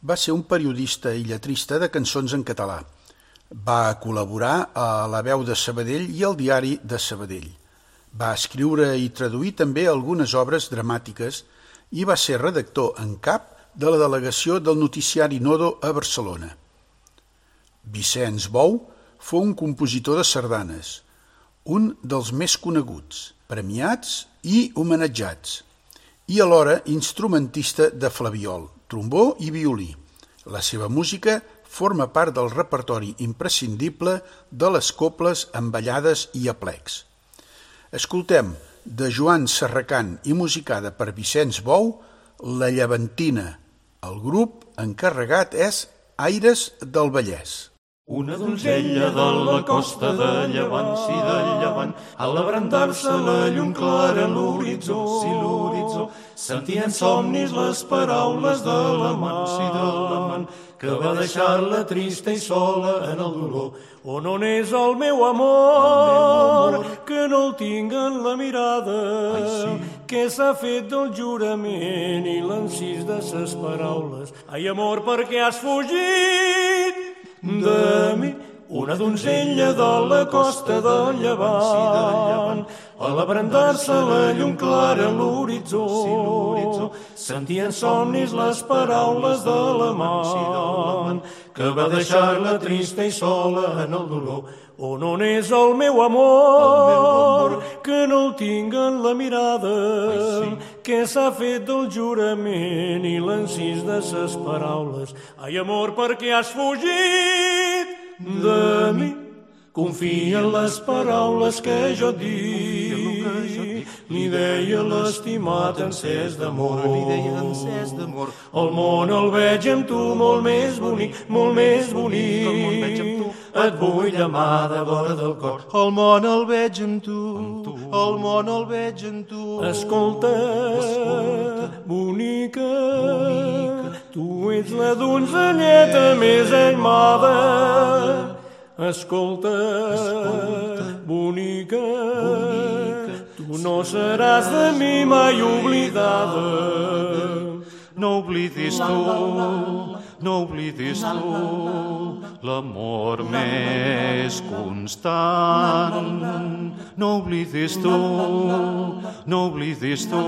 Va ser un periodista i lletrista de cançons en català. Va col·laborar a La Veu de Sabadell i al Diari de Sabadell. Va escriure i traduir també algunes obres dramàtiques i va ser redactor en cap de la delegació del noticiari Nodo a Barcelona. Vicenç Bou fou un compositor de sardanes, un dels més coneguts, premiats i homenatjats, i alhora instrumentista de flabiol, trombó i violí. La seva música forma part del repertori imprescindible de les coples amb ballades i aplecs. Escoltem de Joan Serracant i musicada per Vicenç Bou, La Llevantina. El grup encarregat és Aires del Vallès. Una donzella de la costa de llevant, si de llevant, a l'abrandar-se la llum clara en l'horitzó, si l'horitzó, sentien somnis les paraules de l'amant, si de l'amant, que va deixar-la trista i sola en el dolor. On on és el meu amor, que no el tinc en la mirada, que s'ha fet del jurament i l'encís de ses paraules. Ai, amor, per què has fugit? De mi una donzella de la costa del llevant. A l'abrandar-se la llum clara a l'horitzó sentien somnis les paraules de l'amant que va deixar-la trista i sola en el dolor on on és el meu amor, que no el tinc en la mirada, que s'ha fet del jurament i l'encís de ses paraules. Ai, amor, per què has fugit de mi? Confia en les paraules que jo dic. Li deia l'estimat encès d'amor. Li deia encès d'amor. El món el veig amb tu molt més bonic, molt més bonic. El món veig amb tu. Et vull mà de vora del cor. El món el veig amb tu, el món el veig amb tu. Escolta, bonica, bonica, tu ets la donzelleta més aimada. Escolta, Escolta bonica, bonica, tu no seràs de mi mai oblidada. No oblidis tu, no oblidis tu, l'amor més constant. No oblidis tu, no oblidis tu,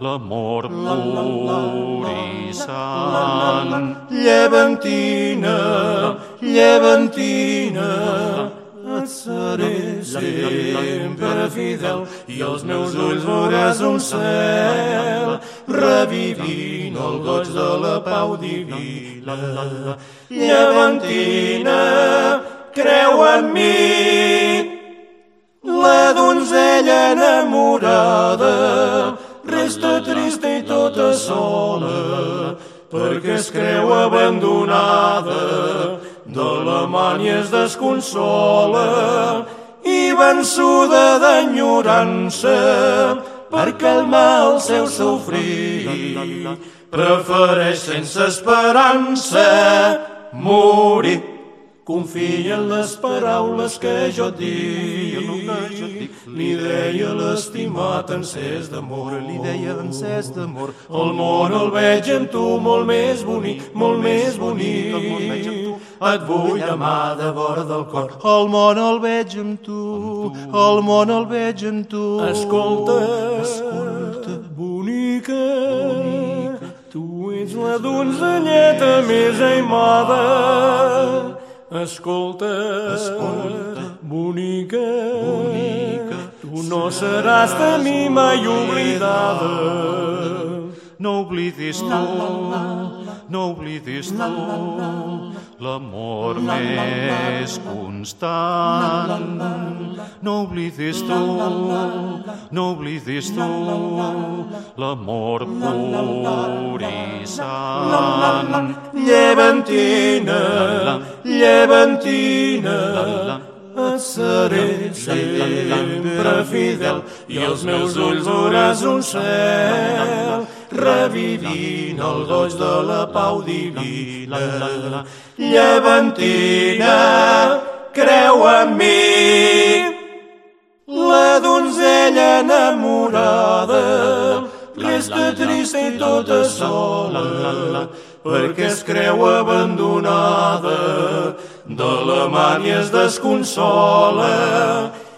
l'amor pur i sant. Llevantina, llevantina, et seré sempre fidel i els meus ulls veuràs un cel. Revivint el goig de la pau divina. Llevantina, creu en mi, la donzella enamorada resta trista i tota sola perquè es creu abandonada i es desconsola i vençuda d'enyorança per calmar el seu sofrir prefereix sense esperança morir Confia en les paraules que jo et dic. Li deia l'estimat encès d'amor. Li deia encès d'amor. El món el veig amb tu molt més bonic, molt més bonic. Et vull amar de vora del cor. El món el veig amb tu, el món el veig amb tu. Escolta, escolta, bonica, bonica. tu ets la donzelleta més aimada Escolta, escolta, bonica, bonica, tu no seràs de mi mai oblidada. No oblidis tu, no oblidis tu, l'amor més constant. No oblidis tu, no oblidis tu, l'amor pur i sant. Llevantina, llevantina, et seré sempre fidel i els meus ulls veuràs un cel revivint el goig de la pau divina. Llevantina, creu en mi, la donzella enamorada resta trista i tota sola perquè es creu abandonada de la mània es desconsola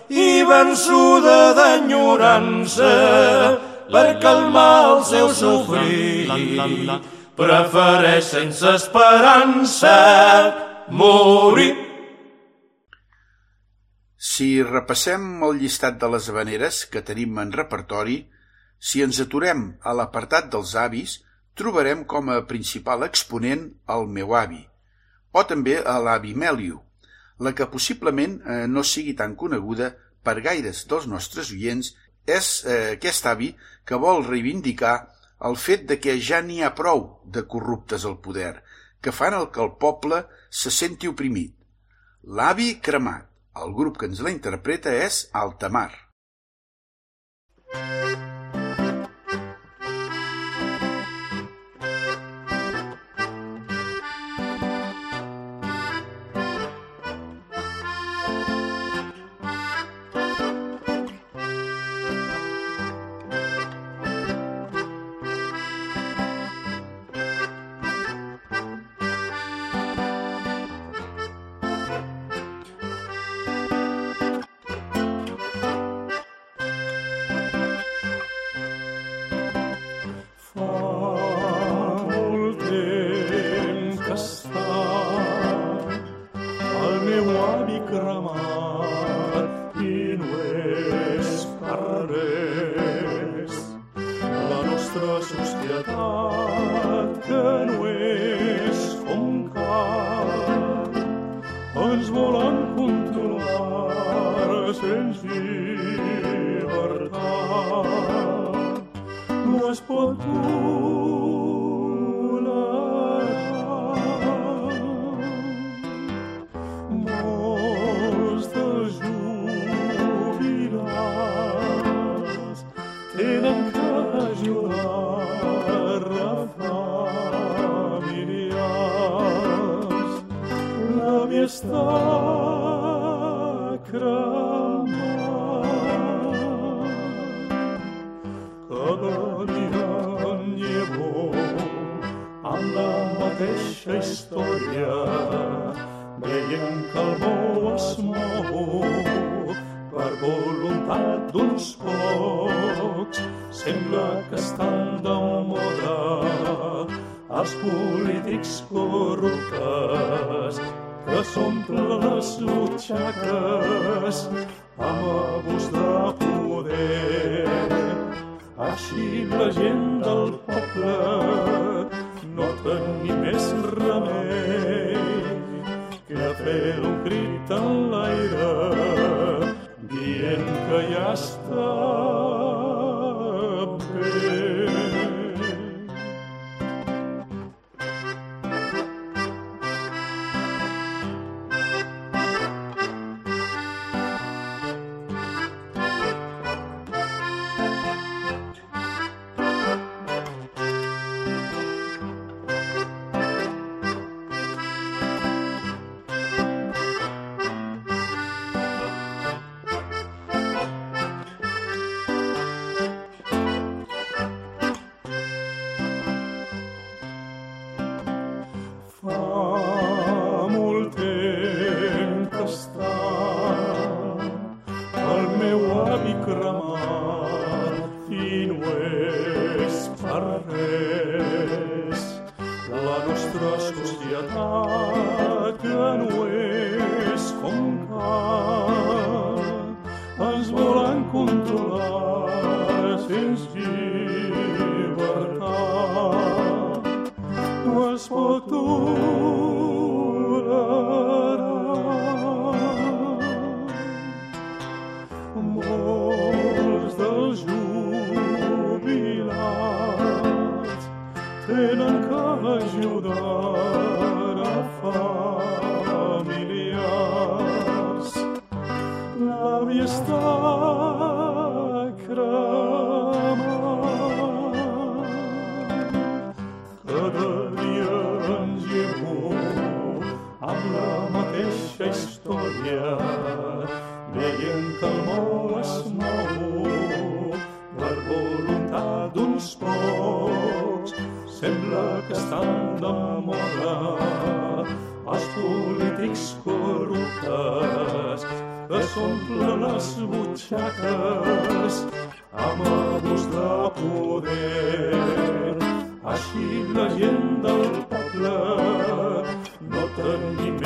i vençuda d'enyorança per calmar el seu sofrir prefereix sense esperança morir. Si repassem el llistat de les habaneres que tenim en repertori, si ens aturem a l'apartat dels avis, trobarem com a principal exponent el meu avi, o també a l'avi Mèlio, la que possiblement eh, no sigui tan coneguda per gaires dels nostres oients és eh, aquest avi que vol reivindicar el fet de que ja n'hi ha prou de corruptes al poder, que fan el que el poble se senti oprimit. L'avi cremat. El grup que ens la interpreta és Altamar. mateixa és com cal. Ens volen controlar sens llibertat. No es pot dur mateixa història veiem que el mou es mou per voluntat d'uns pocs sembla que estan de moda els polítics corruptes que s'omple les butxaques amb abús de poder. Així la gent del poble no tenia més remei que fer un crit en l'aire dient que ja està. S'omplen les butxaques amb abús de poder. Així la gent del poble no tenia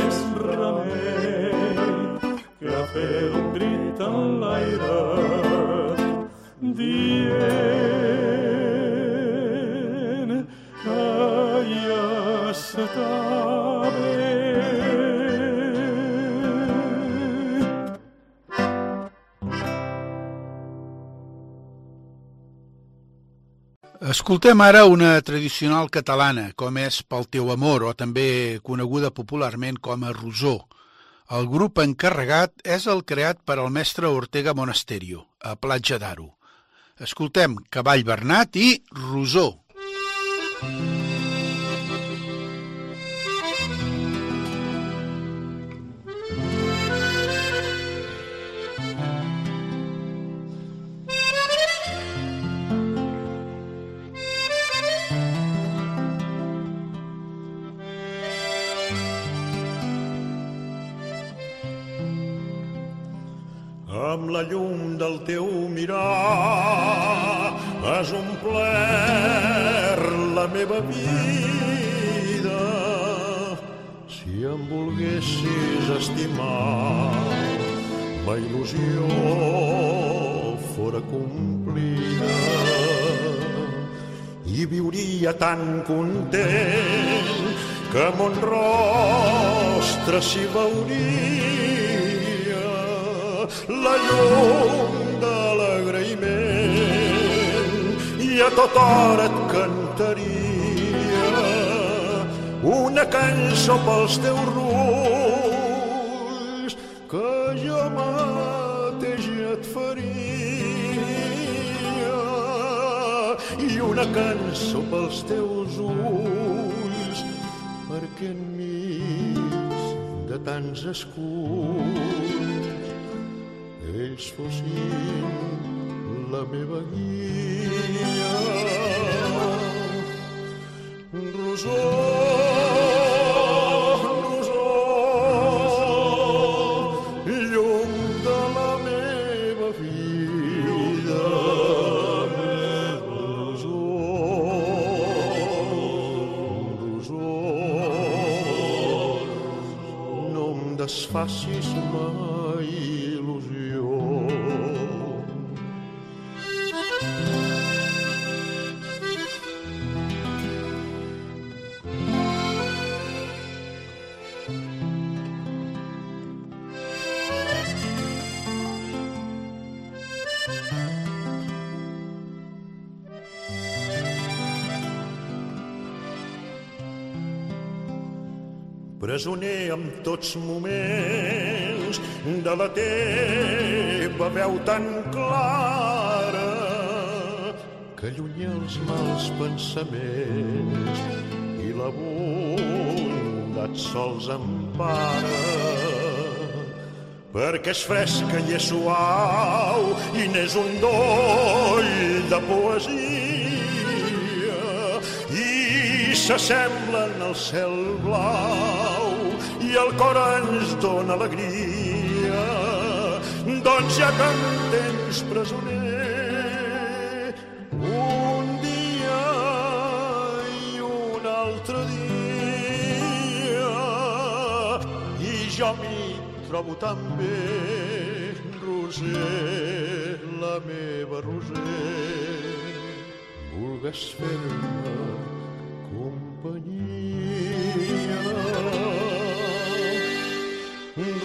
Escoltem ara una tradicional catalana, com és Pel teu amor, o també coneguda popularment com a Rosó. El grup encarregat és el creat per al mestre Ortega Monasterio, a Platja d'Aro. Escoltem Cavall Bernat i Rosó. Mm. Amb la llum del teu mirar. Has omplert la meva vida. Si em volguessis estimar, ma il·lusió fora complida. I viuria tan content que mon rostre s'hi veuria la llum de l'agraïment. I a tota hora et cantaria una cançó pels teus rulls que jo mateix et faria. I una cançó pels teus ulls perquè enmig de tants escuts ells fossin la meva guia. Rosó, rosó, llum de la meva vida. Rosó, rosó, no em desfacis mai presoner en tots moments de la teva veu tan clara que allunya els mals pensaments i la bondat sols empara. Perquè és fresca i és suau i n'és un doll de poesia. I s'assemblen al cel blau el cor ens dóna alegria, doncs ja que em tens presoner un dia i un altre dia i jo m'hi trobo tan bé, Roser, la meva Roser, vulgues fer-me companyia.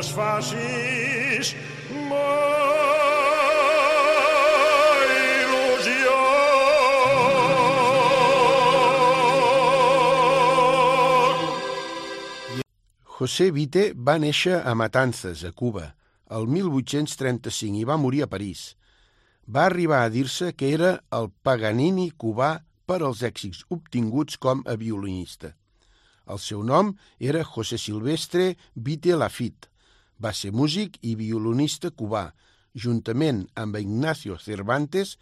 desfacis mai il·lusió. José Vite va néixer a Matanzas, a Cuba, el 1835 i va morir a París. Va arribar a dir-se que era el Paganini cubà per als èxits obtinguts com a violinista. El seu nom era José Silvestre Vite Lafitte. Va ser músic i violinista cubà. Juntament amb Ignacio Cervantes,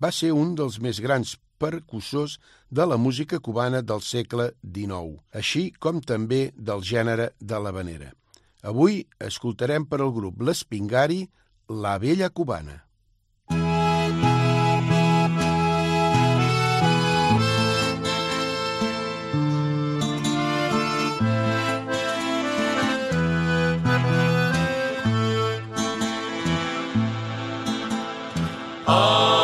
va ser un dels més grans percussors de la música cubana del segle XIX, així com també del gènere de l'havanera. Avui escoltarem per al grup L'Espingari, La Vella Cubana. Amém.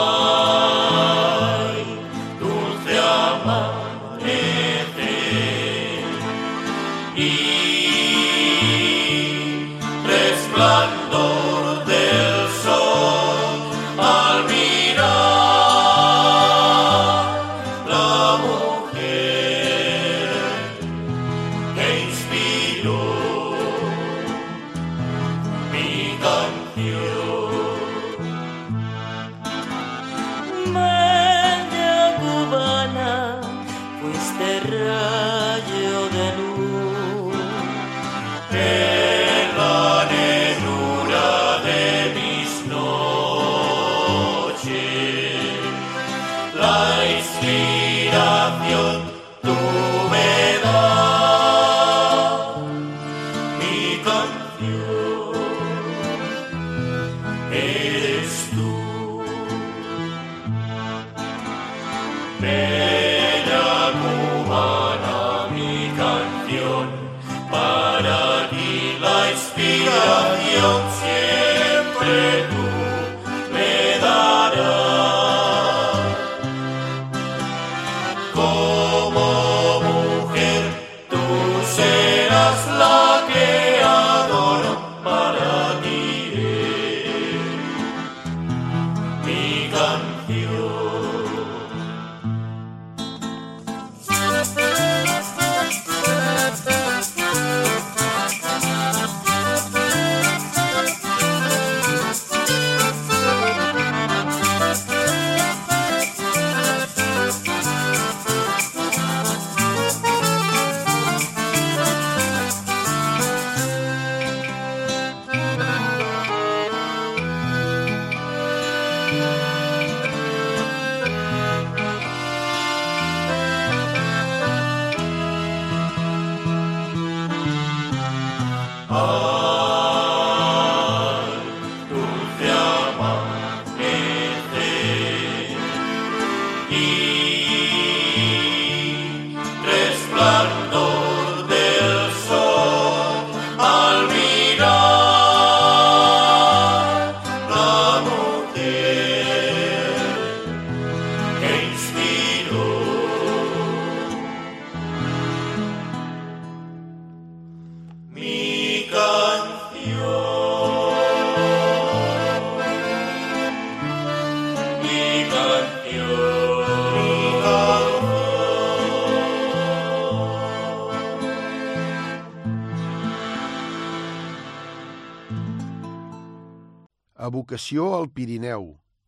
Evocació al Pirineu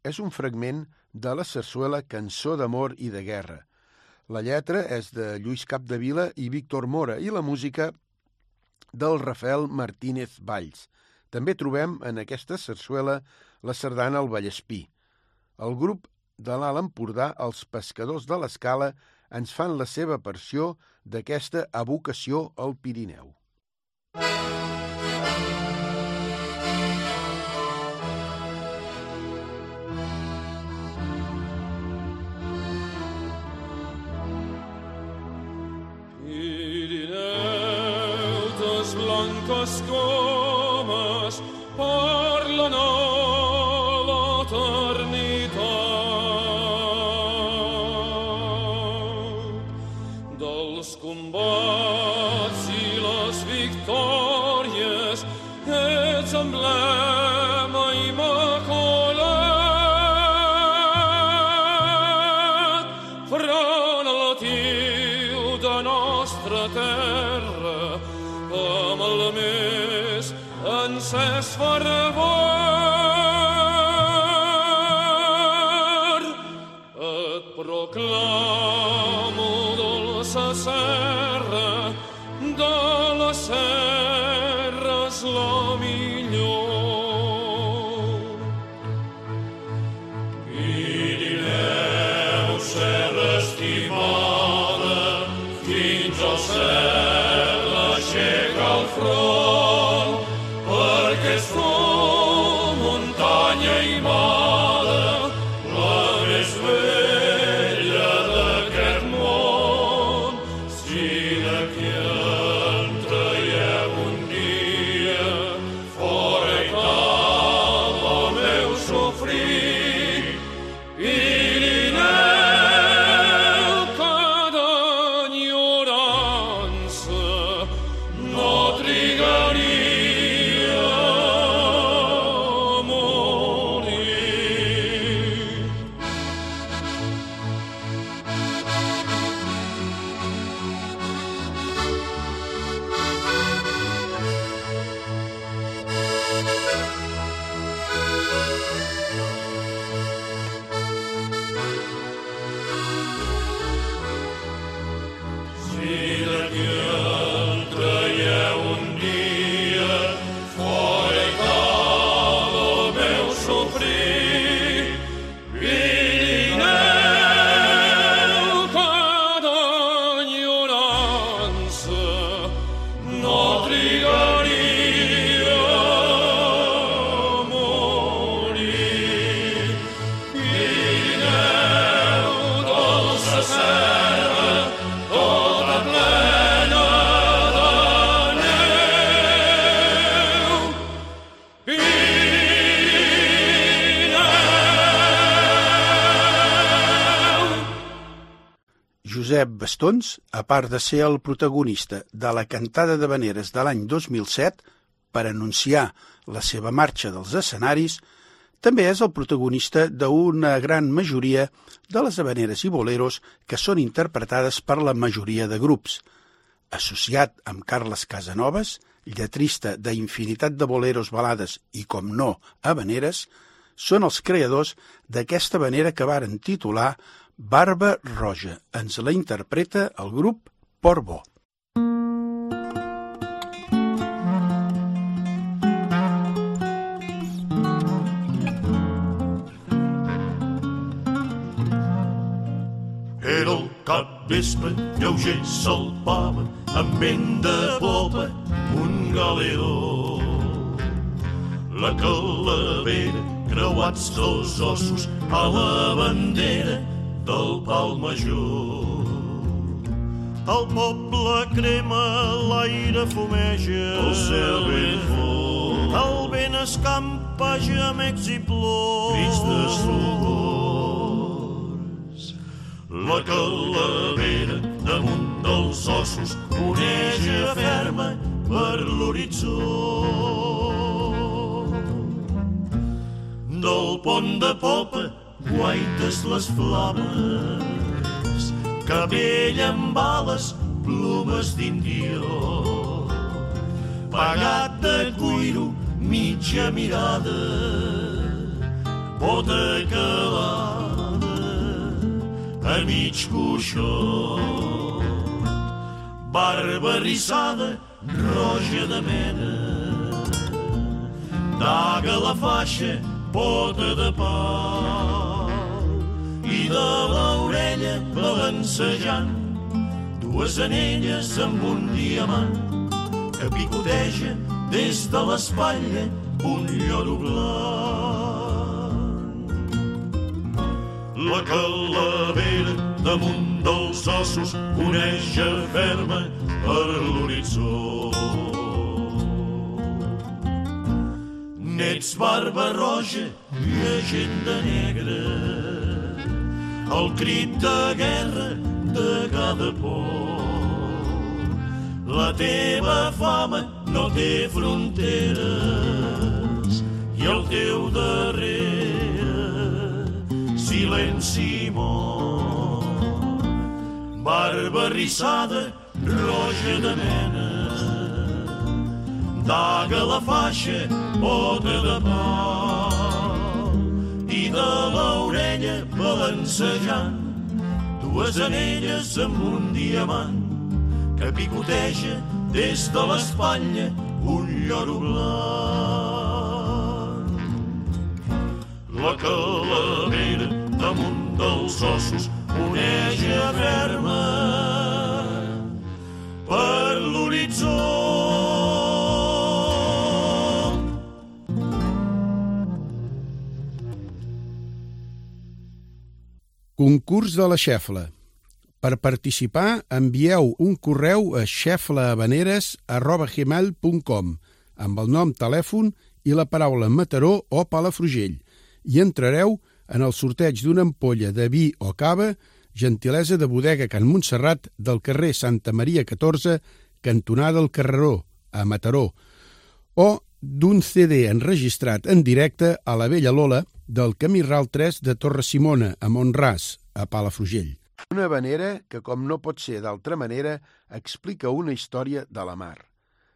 és un fragment de la sarsuela Cançó d'amor i de guerra. La lletra és de Lluís Capdevila i Víctor Mora i la música del Rafael Martínez Valls. També trobem en aquesta sarsuela la sardana al Vallespí. El grup de l'Alt Empordà, els pescadors de l'Escala, ens fan la seva versió d'aquesta evocació al Pirineu. Pirineutes blancos comas por la noche. Bastons, a part de ser el protagonista de la cantada de veneres de l'any 2007 per anunciar la seva marxa dels escenaris, també és el protagonista d'una gran majoria de les habaneres i boleros que són interpretades per la majoria de grups. Associat amb Carles Casanovas, lletrista d'infinitat de boleros balades i, com no, habaneres, són els creadors d'aquesta habanera que varen titular Barba Roja. Ens la interpreta el grup Portbó. Era el capvespre, lleuger salpava, amb vent de popa, un galeó. La calavera, creuats els ossos, a la bandera del pal major. El poble crema, l'aire fumeja. El cel ben fort, El vent escampa gemecs i plors. crits d'estolors. La calavera damunt dels ossos oneja ferma per l'horitzó. Del pont de popa guaites les flames, cabell amb ales, plomes d'indió. Pagat de cuiro, mitja mirada, bota calada, a mig coixó. Barba rissada, roja de mena, daga la faixa, pota de pal. De l'orella balancejant, dues anelles amb un diamant que picoteja des de l'espatlla un lloro blanc. La calavera damunt dels ossos oneja ferma per l'horitzó. Nets barba roja, llegenda negra, el crit de guerra de cada por. La teva fama no té fronteres i el teu darrere silenci mort. Barba rissada, roja de mena, daga la faixa, bota de pau, de l'orella balancejant, dues anelles amb un diamant que picoteja des de l'espatlla un lloro blanc. La calavera damunt dels ossos oneja ferma per l'horitzó. Concurs de la xefla. Per participar, envieu un correu a xeflahabaneres.gmail.com amb el nom, telèfon i la paraula Mataró o Palafrugell i entrareu en el sorteig d'una ampolla de vi o cava, gentilesa de bodega Can Montserrat del carrer Santa Maria 14, cantonada del Carreró, a Mataró, o d'un CD enregistrat en directe a la Vella Lola del Camí Ral 3 de Torre Simona, a Montràs, a Palafrugell. Una habanera que, com no pot ser d'altra manera, explica una història de la mar.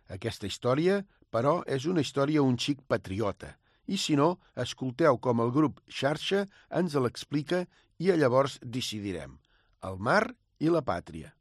Aquesta història, però, és una història un xic patriota. I si no, escolteu com el grup Xarxa ens l'explica i llavors decidirem. El mar i la pàtria.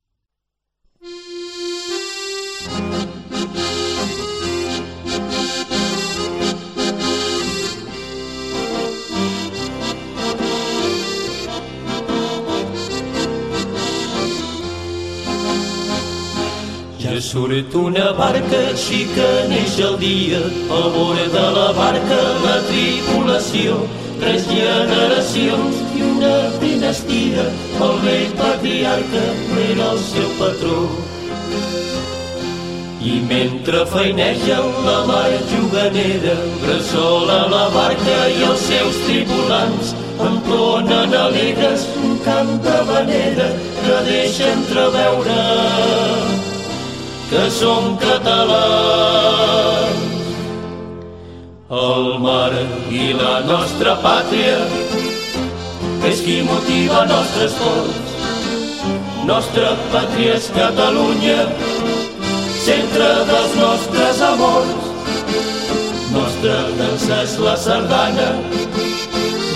Surt una barca així que neix el dia, a vora de la barca la tripulació, tres generacions i una dinastia, el vell patriarca era el seu patró. I mentre feinegen la mar juganera, bressol a la barca i els seus tripulants, entonen alegres un cant de vanera que deixa entreveure que som catalans. El mar i la nostra pàtria és qui motiva nostres cors. Nostra pàtria és Catalunya, centre dels nostres amors. Nostra dansa és la sardana,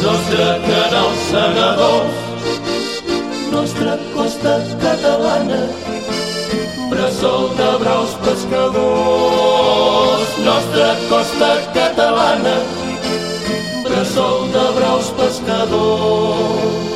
nostre canal segadors, nostra costa catalana, costa catalana, bressol de braus pescadors.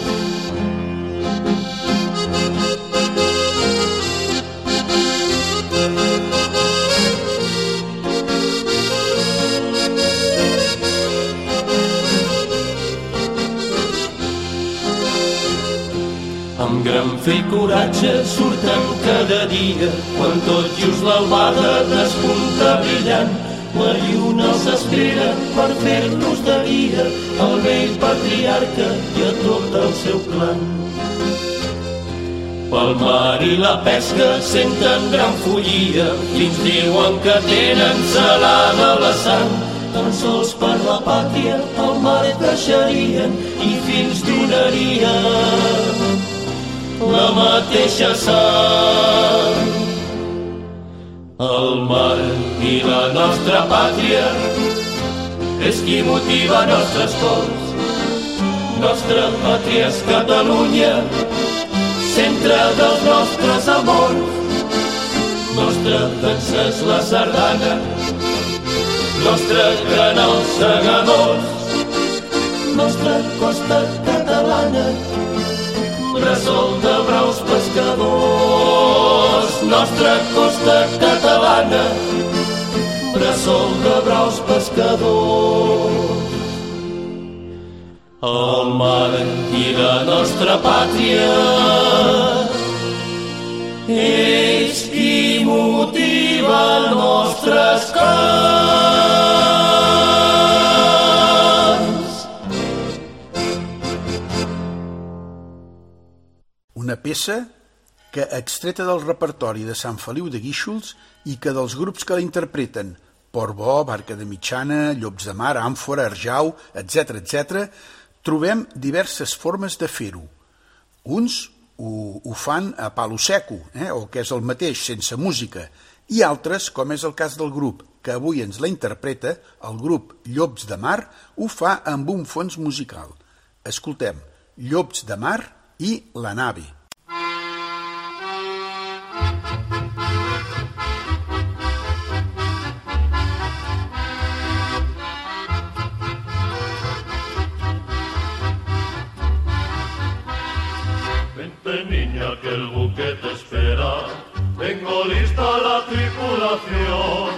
Amb gran fe i coratge surten cada dia, quan tot just l'albada despunta brillant. La lluna els espera per fer-los de guia al vell patriarca i a tot el seu clan. Pel mar i la pesca senten gran follia, fins diuen que tenen salada la sang. Tan sols per la pàtria al mar deixarien i fins donarien la mateixa sang. El mar i la nostra pàtria és qui motiva nostres cors. Nostra pàtria és Catalunya, centre dels nostres amors. Nostra dansa és la sardana, nostre canal segadors, nostra costa catalana, bressol de braus pescadors, nostra costa catalana, bressol de braus pescadors. El mar i la nostra pàtria és qui motiva nostres cants. Una peça que, extreta del repertori de Sant Feliu de Guíxols i que dels grups que la interpreten, Portbó, Barca de Mitjana, Llops de Mar, Àmfora, Arjau, etc etc, trobem diverses formes de fer-ho. Uns ho, ho fan a palo seco, eh? o que és el mateix, sense música, i altres, com és el cas del grup, que avui ens la interpreta, el grup Llops de Mar, ho fa amb un fons musical. Escoltem Llops de Mar i La nave. Que el buque te espera. Tengo lista la tripulación.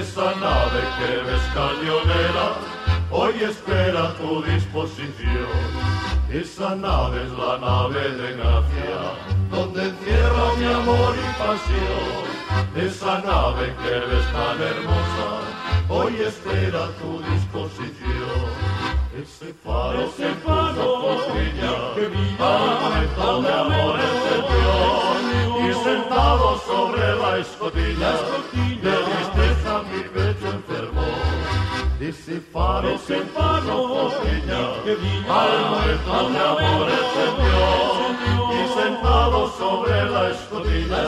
Esa nave que ves cañonera hoy espera tu disposición. Esa nave es la nave de gracia, donde encierro mi amor y pasión. Esa nave que ves tan hermosa, hoy espera tu disposición. Ese faro que faro que brilla, de amor encendió, y sentado sobre la escotilla, de tristeza mi pecho enfermó. Ese faro que faro que brilla, de amor encendió, y sentado sobre la escotilla,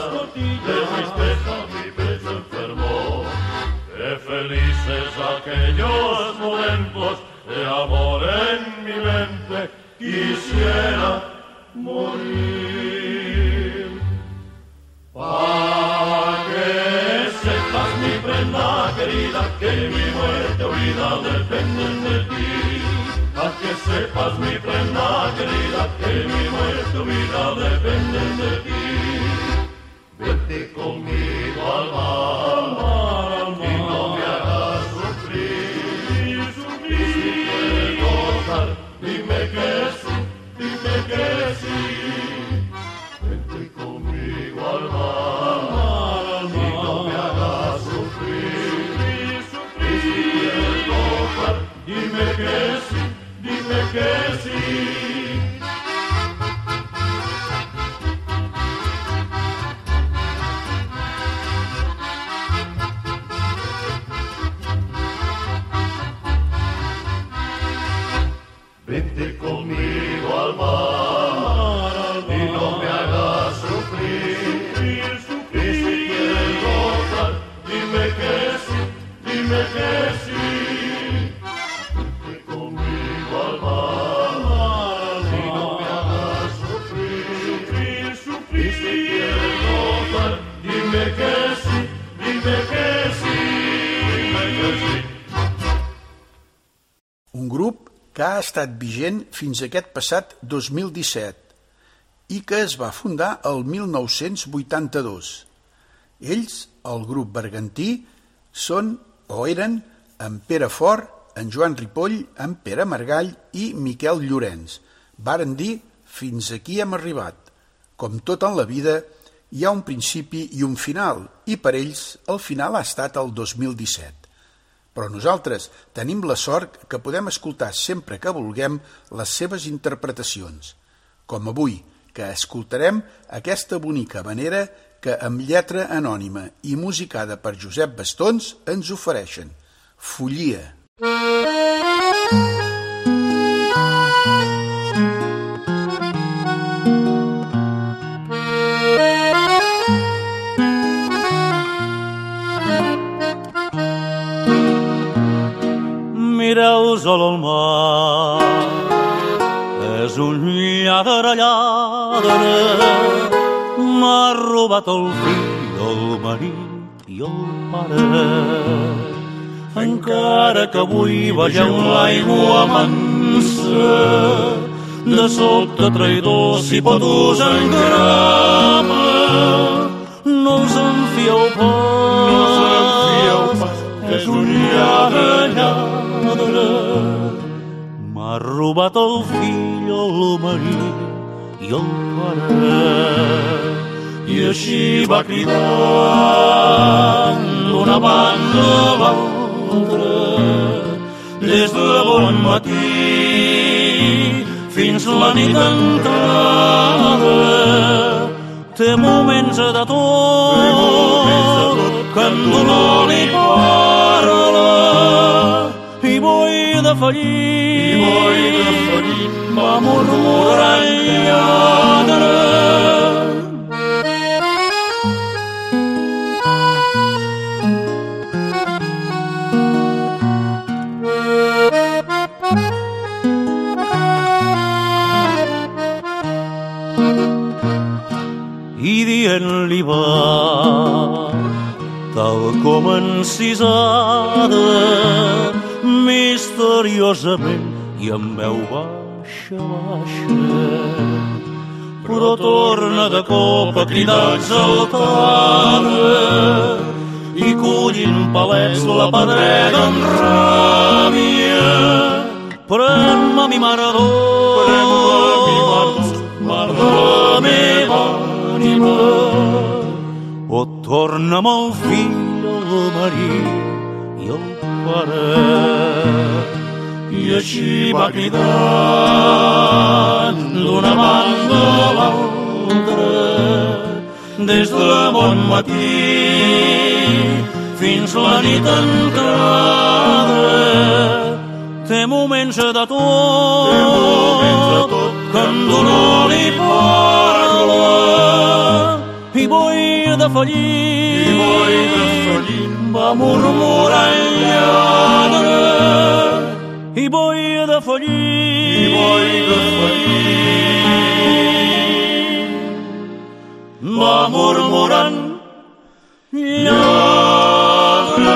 de tristeza mi pecho enfermó. Qué felices aquellos momentos sepas mi prenda querida, que mi muerte o vida dependen estat vigent fins aquest passat 2017 i que es va fundar el 1982. Ells, el grup bergantí, són o eren en Pere Fort, en Joan Ripoll, en Pere Margall i Miquel Llorenç. Varen dir, fins aquí hem arribat. Com tot en la vida, hi ha un principi i un final, i per ells el final ha estat el 2017. Però nosaltres tenim la sort que podem escoltar sempre que vulguem les seves interpretacions. Com avui, que escoltarem aquesta bonica manera que amb lletra anònima i musicada per Josep Bastons ens ofereixen. Follia. Mira el sol al mar. És un lladre, lladre m'ha robat el fill, el marit i el pare. Encara que avui vegeu l'aigua mansa de sobte traïdor si pot us engrama no us en fieu pas robat el fill, el marit i el pare. I així va cridant d'una banda a l'altra des de bon matí fins la nit entrada té moments de tot que en dolor li parla i vull defallir, i boi defallir, va murmurant lladre. i dient-li va tal com encisada misteriosament i amb veu baixa, baixa. Però torna de cop a cridar exaltada i collint palets la pedrega amb ràbia. Prem-me mi maradó Prem-me mi maradó la meva ànima. O torna'm el fill el marit i el pare i així va cridant d'una banda a l'altra des de bon matí fins la nit entrada. Té moments de tot, moments de tot, que en dolor li parla i boi de fallir i boi defallir, va murmurar lladre i boi de fallir i boi defallir, va murmurant lladre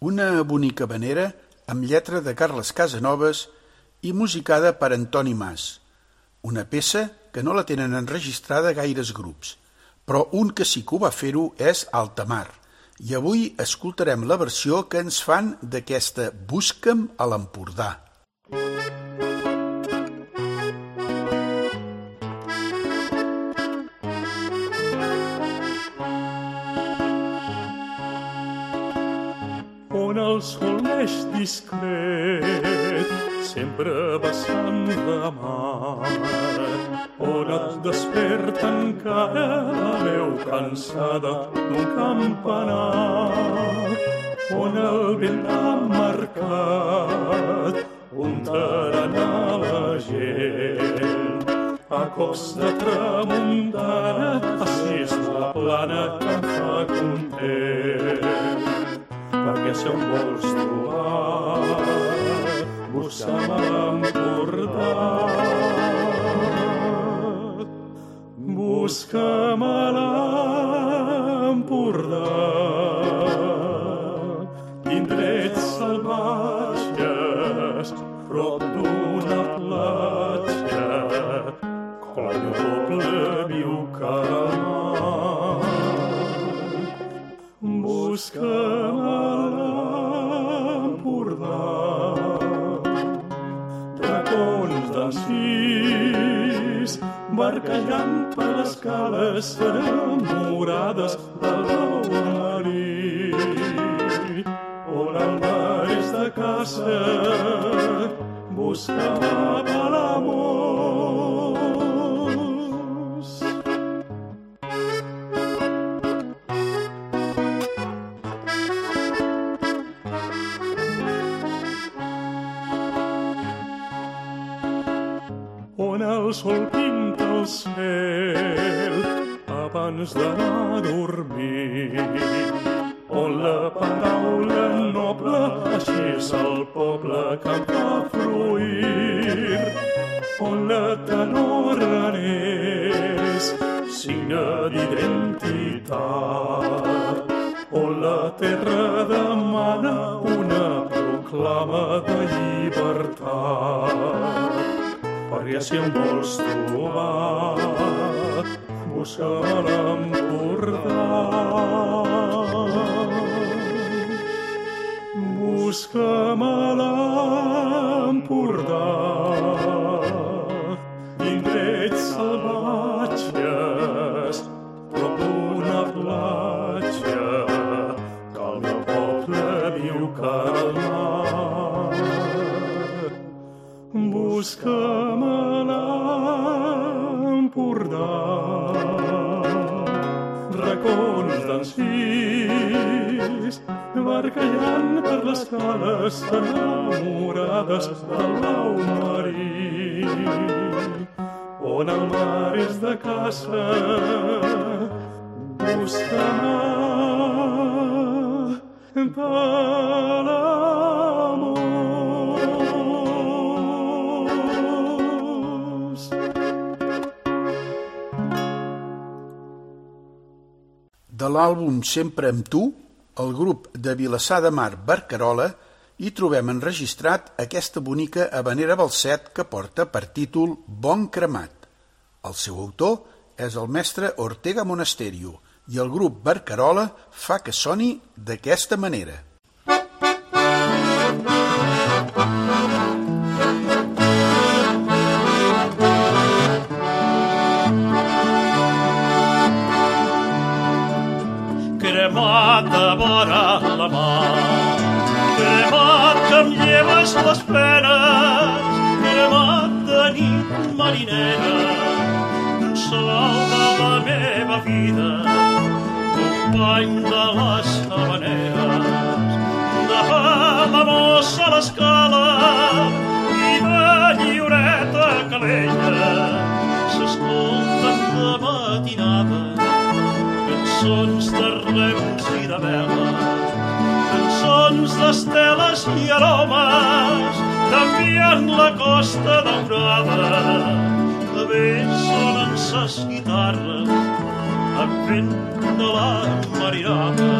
Una bonica vanera amb lletra de Carles Casanovas i musicada per Antoni Mas. Una peça que no la tenen enregistrada gaires grups, però un que sí que ho va fer-ho és Altamar. I avui escoltarem la versió que ens fan d'aquesta Busca'm a l'Empordà. on el sol neix discret, sempre vessant de mar, on et desperta encara la veu cansada d'un campanar, on el vent ha marcat un tarannà la gent, a cops de tramuntana, així és la plana que em fa content. Perquè si em vols trobar, busca'm a l'Empordà. Les cales enamorades del blau marí. On el mar és de caça, busca'm a On la terra demana una proclama de llibertat perquè si em vols trobar, busca'm a l'Empordà. Busca'm a l'Empordà, indrets salvatges, busca'm a l'Empordà. Racons d'encís, barcallant per les cales enamorades del blau marí, on el mar és de caça, busca'm de l'amors. De l'àlbum Sempre amb tu, el grup de Vilassar de Mar Barcarola hi trobem enregistrat aquesta bonica habanera balset que porta per títol Bon Cremat. El seu autor és el mestre Ortega Monasterio i el grup Barcarola fa que soni d'aquesta manera. Cançons d'esteles i aromes, canviant la costa daurada, que bé sonen ses guitarres, amb vent de la marinada.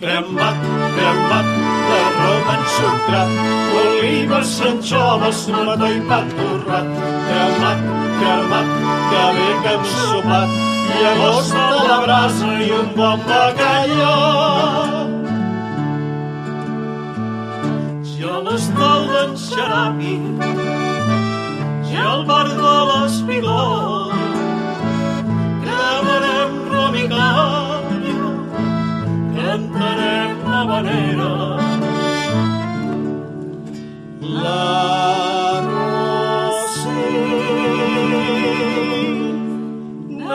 Cremat, cremat, de rom ensucrat, olives, anxoves, mató i pa torrat. Cremat, cremat, que bé que hem sopat, agost a la brasa i un bon bacallà. Xerapi, ja al bar de l'Espigó, cremarem rom i canya, cantarem habanera. La Rossi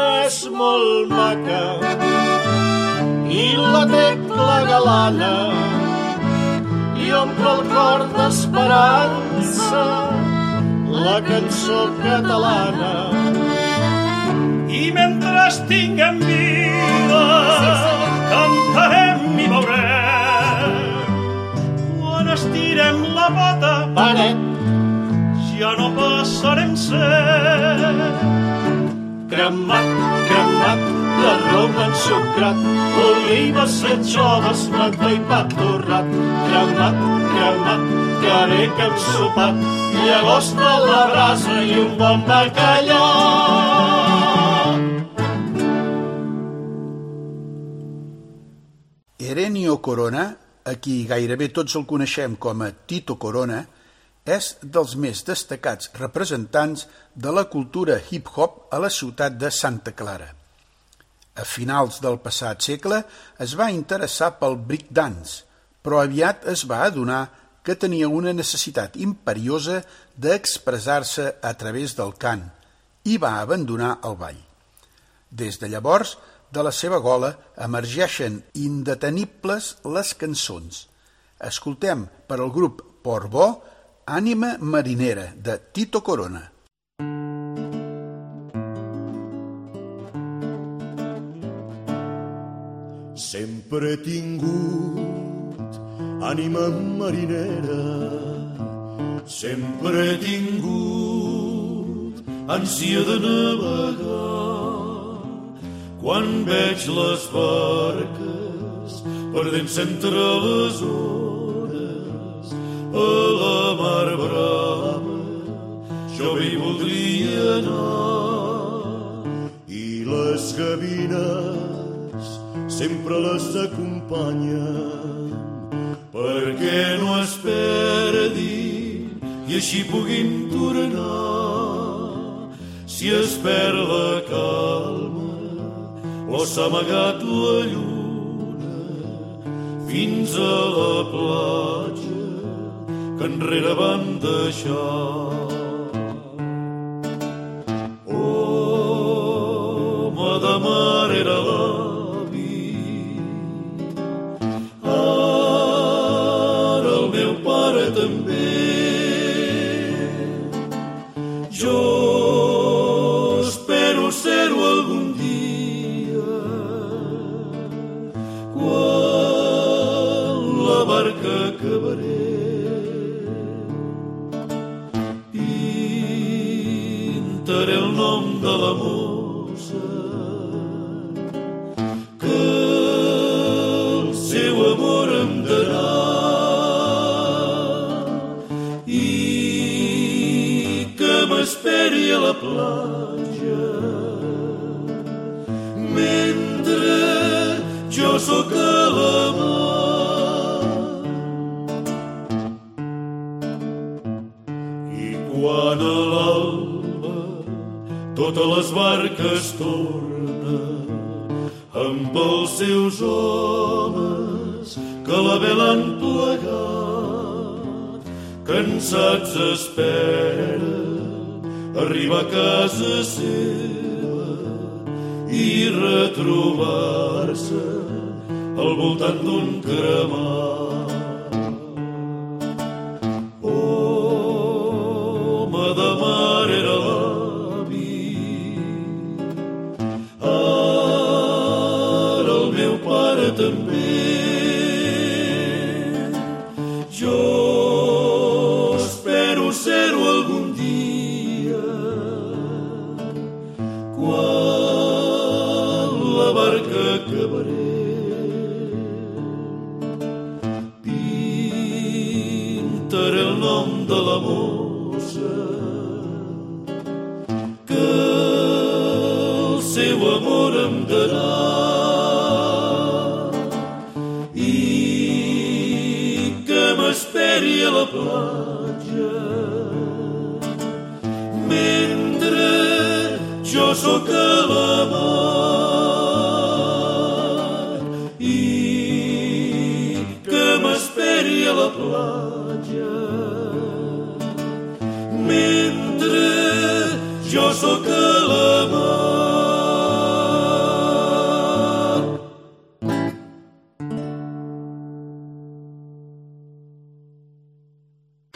és molt maca i la tecla galana i omple el cor d'esperança la cançó catalana. I mentre tinguem vida cantarem i veurem. Quan estirem la pota Paret, ja no passarem ser. Cremat, cremat, de rom ensucrat, olives, anxoves, mantó i pa torrat. Cremat, cremat, que bé que hem sopat, i agost a la brasa i un bon bacallà. Erenio Corona, a qui gairebé tots el coneixem com a Tito Corona, és dels més destacats representants de la cultura hip-hop a la ciutat de Santa Clara. A finals del passat segle es va interessar pel breakdance, però aviat es va adonar que tenia una necessitat imperiosa d'expressar-se a través del cant i va abandonar el ball. Des de llavors, de la seva gola emergeixen indetenibles les cançons. Escoltem per al grup Portbó Ànima marinera de Tito Corona. Sempre he tingut ànima marinera, sempre he tingut ànsia de navegar. Quan veig les barques perdent-se entre les hores a la mar brava, jo hi voldria anar. I les gavines sempre les acompanyen perquè no es perdin i així puguin tornar si es perd la calma o s'ha amagat la lluna fins a la platja enrere van deixar. Quan a l'alba totes les barques tornen amb els seus homes que la vela han plegat cansats espera arribar a casa seva i retrobar-se al voltant d'un cremat.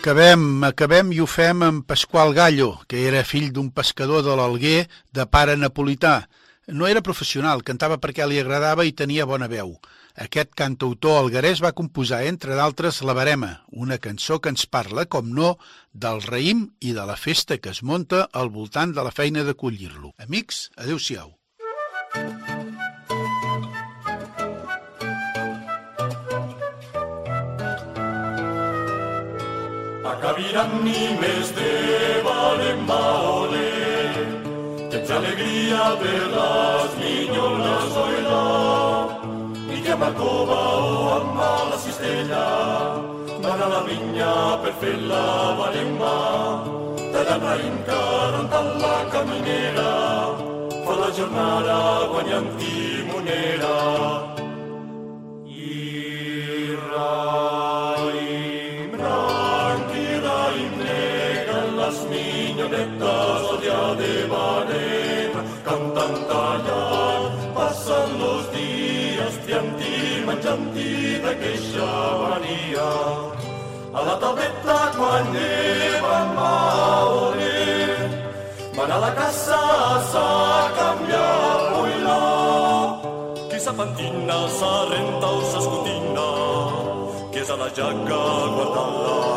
Acabem, acabem i ho fem amb Pasqual Gallo, que era fill d'un pescador de l'Alguer de pare napolità. No era professional, cantava perquè li agradava i tenia bona veu. Aquest cantautor alguerès va composar, entre d'altres, La Barema, una cançó que ens parla, com no, del raïm i de la festa que es munta al voltant de la feina de collir-lo. Amics, adeu-siau. Acabiran ni mes de Valemaole, que ets alegria per les minyoles oirà, i que amb cova o amb la cistella van a la vinya per fer la barema, tallant raïm cantant la caminera, fa la jornada guanyant timonera. De queixa venia. A la tableta quan neva maore, van a la casa a canviar boilà. Qui sa pentina, sa renta o s'escotina, que és a la jaca guardant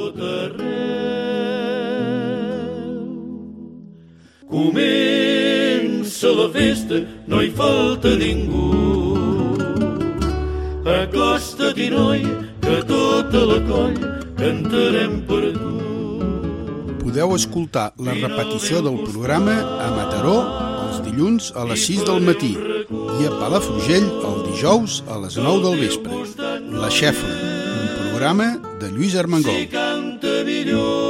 Festa, no hi falta ningú. Acosta-t'hi, noi, que tota la colla cantarem per tu. Podeu escoltar la repetició del programa a Mataró els dilluns a les 6 del matí i a Palafrugell el dijous a les 9 del vespre. La Xefla, un programa de Lluís Armengol. Canta millor.